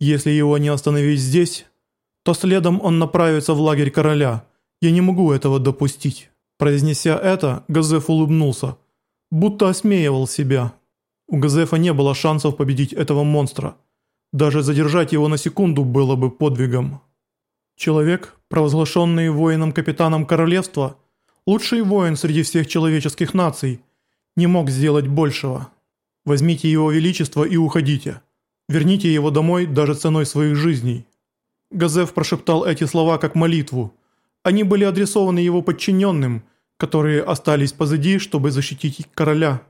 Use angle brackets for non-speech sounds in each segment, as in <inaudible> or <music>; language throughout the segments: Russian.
Если его не остановить здесь, то следом он направится в лагерь короля. Я не могу этого допустить». Произнеся это, Газеф улыбнулся, будто осмеивал себя. У Газефа не было шансов победить этого монстра. Даже задержать его на секунду было бы подвигом. Человек, провозглашенный воином-капитаном королевства, лучший воин среди всех человеческих наций, не мог сделать большего. Возьмите его величество и уходите. Верните его домой даже ценой своих жизней. Газеф прошептал эти слова как молитву. Они были адресованы его подчиненным, которые остались позади, чтобы защитить короля.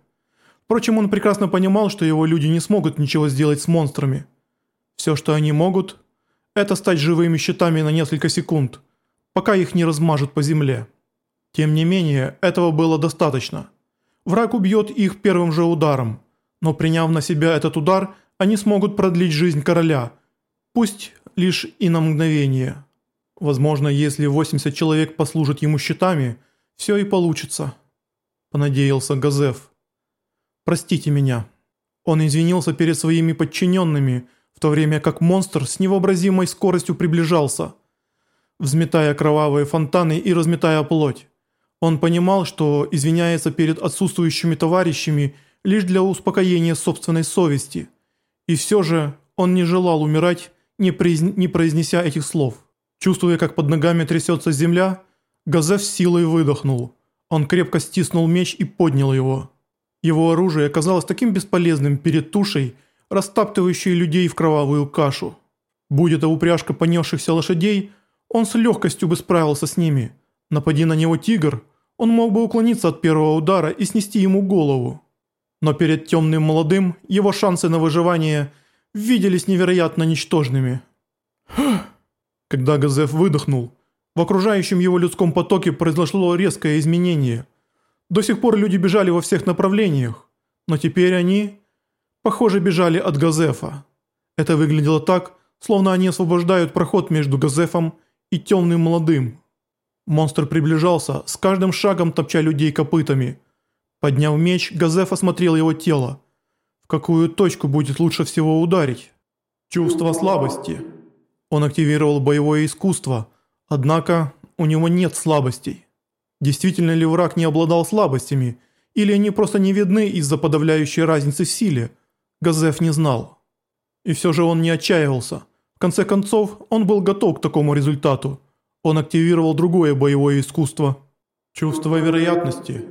Впрочем, он прекрасно понимал, что его люди не смогут ничего сделать с монстрами. Все, что они могут, это стать живыми щитами на несколько секунд, пока их не размажут по земле. Тем не менее, этого было достаточно. Враг убьет их первым же ударом, но приняв на себя этот удар, они смогут продлить жизнь короля, пусть лишь и на мгновение. Возможно, если 80 человек послужат ему щитами, все и получится. Понадеялся Газеф. «Простите меня». Он извинился перед своими подчиненными, в то время как монстр с невообразимой скоростью приближался, взметая кровавые фонтаны и разметая плоть. Он понимал, что извиняется перед отсутствующими товарищами лишь для успокоения собственной совести. И все же он не желал умирать, не, произ... не произнеся этих слов. Чувствуя, как под ногами трясется земля, Газеф силой выдохнул. Он крепко стиснул меч и поднял его. Его оружие оказалось таким бесполезным перед тушей, растаптывающей людей в кровавую кашу. Будь это упряжка понесшихся лошадей, он с легкостью бы справился с ними. Напади на него тигр, он мог бы уклониться от первого удара и снести ему голову. Но перед темным молодым его шансы на выживание виделись невероятно ничтожными. <gasps> Когда Газеф выдохнул, в окружающем его людском потоке произошло резкое изменение – до сих пор люди бежали во всех направлениях, но теперь они, похоже, бежали от Газефа. Это выглядело так, словно они освобождают проход между Газефом и темным молодым. Монстр приближался, с каждым шагом топча людей копытами. Подняв меч, Газеф осмотрел его тело. В какую точку будет лучше всего ударить? Чувство слабости. Он активировал боевое искусство, однако у него нет слабостей. Действительно ли враг не обладал слабостями, или они просто не видны из-за подавляющей разницы в силе? Газеф не знал. И все же он не отчаивался. В конце концов, он был готов к такому результату. Он активировал другое боевое искусство. Чувство вероятности.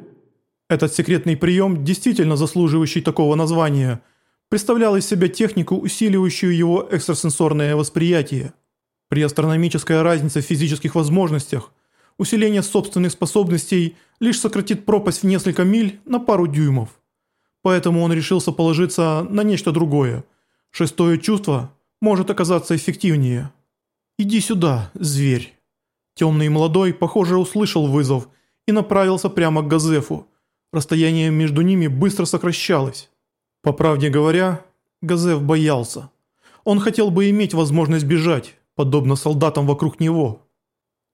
Этот секретный прием, действительно заслуживающий такого названия, представлял из себя технику, усиливающую его экстрасенсорное восприятие. При астрономической разнице в физических возможностях – усиление собственных способностей лишь сократит пропасть в несколько миль на пару дюймов. Поэтому он решился положиться на нечто другое. Шестое чувство может оказаться эффективнее. «Иди сюда, зверь». Темный и молодой, похоже, услышал вызов и направился прямо к Газефу. Расстояние между ними быстро сокращалось. По правде говоря, Газеф боялся. Он хотел бы иметь возможность бежать, подобно солдатам вокруг него.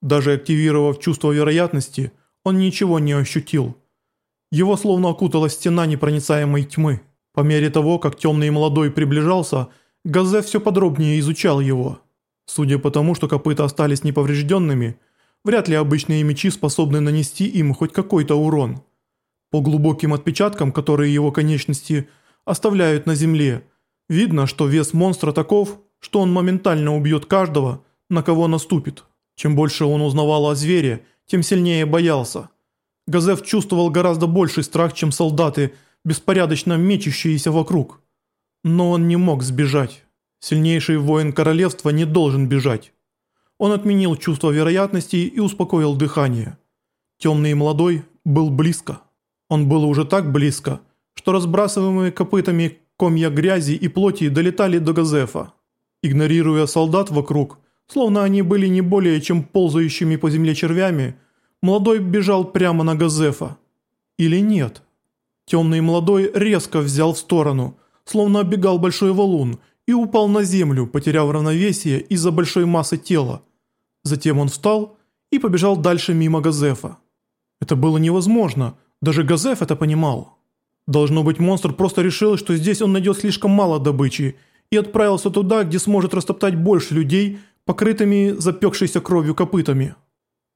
Даже активировав чувство вероятности, он ничего не ощутил. Его словно окутала стена непроницаемой тьмы. По мере того, как темный молодой приближался, Газе все подробнее изучал его. Судя по тому, что копыта остались неповрежденными, вряд ли обычные мечи способны нанести им хоть какой-то урон. По глубоким отпечаткам, которые его конечности оставляют на земле, видно, что вес монстра таков, что он моментально убьет каждого, на кого наступит. Чем больше он узнавал о звере, тем сильнее боялся. Газеф чувствовал гораздо больший страх, чем солдаты, беспорядочно мечущиеся вокруг. Но он не мог сбежать. Сильнейший воин королевства не должен бежать. Он отменил чувство вероятности и успокоил дыхание. Темный и молодой был близко. Он был уже так близко, что разбрасываемые копытами комья грязи и плоти долетали до Газефа. Игнорируя солдат вокруг, Словно они были не более чем ползающими по земле червями, молодой бежал прямо на Газефа. Или нет? Темный молодой резко взял в сторону, словно оббегал большой валун, и упал на землю, потеряв равновесие из-за большой массы тела. Затем он встал и побежал дальше мимо Газефа. Это было невозможно, даже Газеф это понимал. Должно быть, монстр просто решил, что здесь он найдет слишком мало добычи, и отправился туда, где сможет растоптать больше людей, покрытыми запекшейся кровью копытами.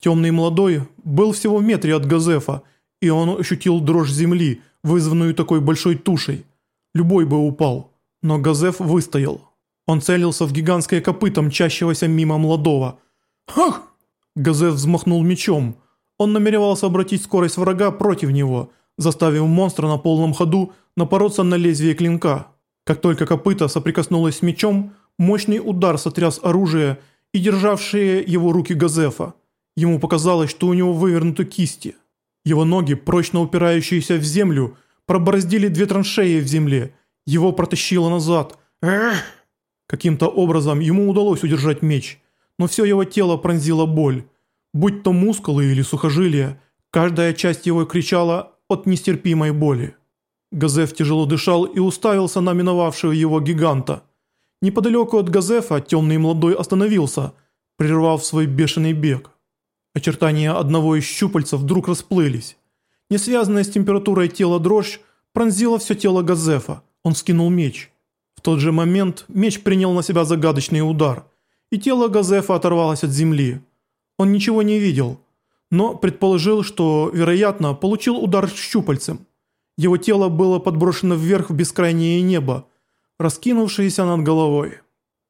Темный молодой был всего в метре от Газефа, и он ощутил дрожь земли, вызванную такой большой тушей. Любой бы упал, но Газеф выстоял. Он целился в гигантское копыто, мчащегося мимо молодого. «Хах!» Газеф взмахнул мечом. Он намеревался обратить скорость врага против него, заставив монстра на полном ходу напороться на лезвие клинка. Как только копыта соприкоснулось с мечом, мощный удар сотряс оружие и державшие его руки Газефа. Ему показалось, что у него вывернуты кисти. Его ноги, прочно упирающиеся в землю, пробороздили две траншеи в земле. Его протащило назад. Каким-то образом ему удалось удержать меч, но все его тело пронзило боль. Будь то мускулы или сухожилия, каждая часть его кричала от нестерпимой боли. Газеф тяжело дышал и уставился на миновавшего его гиганта. Неподалеку от Газефа темный молодой остановился, прервав свой бешеный бег. Очертания одного из щупальцев вдруг расплылись. Несвязанная с температурой тела дрожь пронзила все тело Газефа. Он скинул меч. В тот же момент меч принял на себя загадочный удар, и тело Газефа оторвалось от земли. Он ничего не видел, но предположил, что, вероятно, получил удар щупальцем. Его тело было подброшено вверх в бескрайнее небо, раскинувшееся над головой.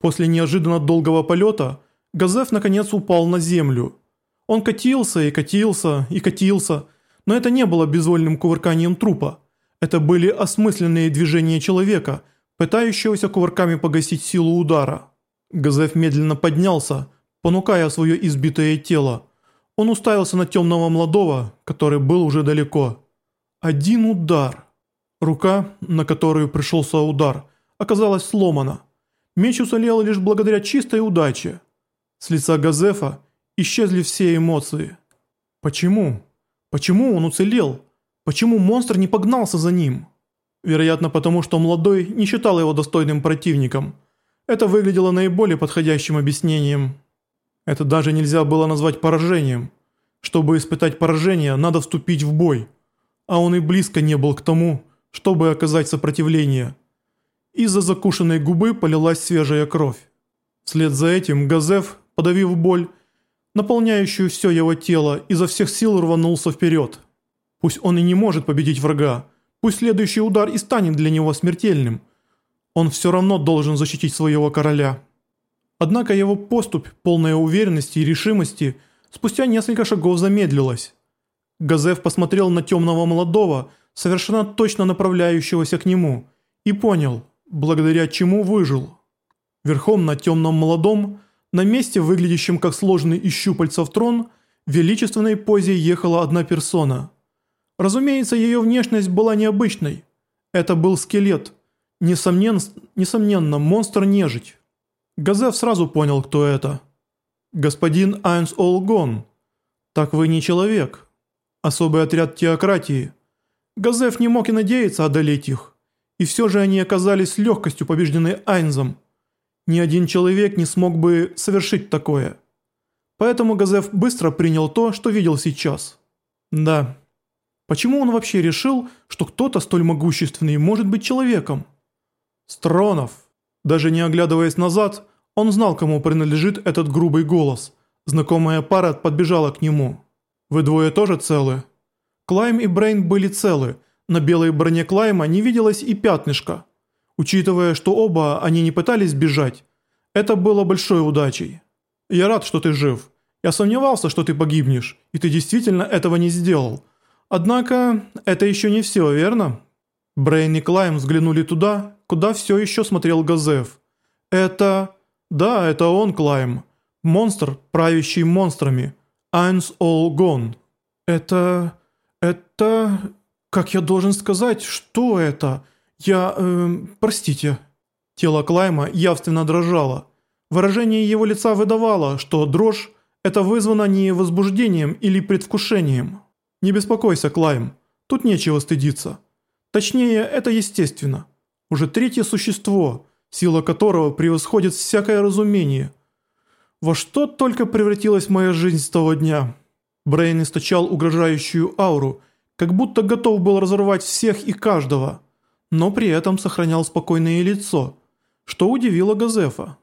После неожиданно долгого полета Газеф наконец упал на землю – он катился и катился и катился, но это не было безвольным кувырканием трупа. Это были осмысленные движения человека, пытающегося кувырками погасить силу удара. Газеф медленно поднялся, понукая свое избитое тело. Он уставился на темного молодого, который был уже далеко. Один удар. Рука, на которую пришелся удар, оказалась сломана. Меч уцелел лишь благодаря чистой удаче. С лица Газефа Исчезли все эмоции. Почему? Почему он уцелел? Почему монстр не погнался за ним? Вероятно, потому что молодой не считал его достойным противником. Это выглядело наиболее подходящим объяснением. Это даже нельзя было назвать поражением. Чтобы испытать поражение, надо вступить в бой. А он и близко не был к тому, чтобы оказать сопротивление. Из-за закушенной губы полилась свежая кровь. Вслед за этим Газеф, подавив боль, наполняющую все его тело, изо всех сил рванулся вперед. Пусть он и не может победить врага, пусть следующий удар и станет для него смертельным, он все равно должен защитить своего короля. Однако его поступь, полная уверенности и решимости, спустя несколько шагов замедлилась. Газев посмотрел на темного молодого, совершенно точно направляющегося к нему, и понял, благодаря чему выжил. Верхом на темном молодом – на месте, выглядящем как сложный из щупальцев трон, в величественной позе ехала одна персона. Разумеется, ее внешность была необычной. Это был скелет. Несомненно, несомненно монстр-нежить. Газев сразу понял, кто это. «Господин Айнс Олгон, так вы не человек. Особый отряд теократии». Газев не мог и надеяться одолеть их. И все же они оказались с легкостью побеждены Айнзом. Ни один человек не смог бы совершить такое. Поэтому Газеф быстро принял то, что видел сейчас. Да. Почему он вообще решил, что кто-то столь могущественный может быть человеком? Стронов. Даже не оглядываясь назад, он знал, кому принадлежит этот грубый голос. Знакомая пара подбежала к нему. «Вы двое тоже целы?» Клайм и Брейн были целы. На белой броне Клайма не виделось и пятнышка. Учитывая, что оба они не пытались бежать, это было большой удачей. Я рад, что ты жив. Я сомневался, что ты погибнешь, и ты действительно этого не сделал. Однако, это еще не все, верно? Брейн и Клайм взглянули туда, куда все еще смотрел Газеф. Это... Да, это он, Клайм. Монстр, правящий монстрами. Eins all gone. Это... Это... Как я должен сказать, что это? «Я... Э, простите». Тело Клайма явственно дрожало. Выражение его лица выдавало, что дрожь – это вызвано не возбуждением или предвкушением. «Не беспокойся, Клайм, тут нечего стыдиться. Точнее, это естественно. Уже третье существо, сила которого превосходит всякое разумение. Во что только превратилась моя жизнь с того дня?» Брейн источал угрожающую ауру, как будто готов был разорвать всех и каждого – но при этом сохранял спокойное лицо. что удивило Газефа.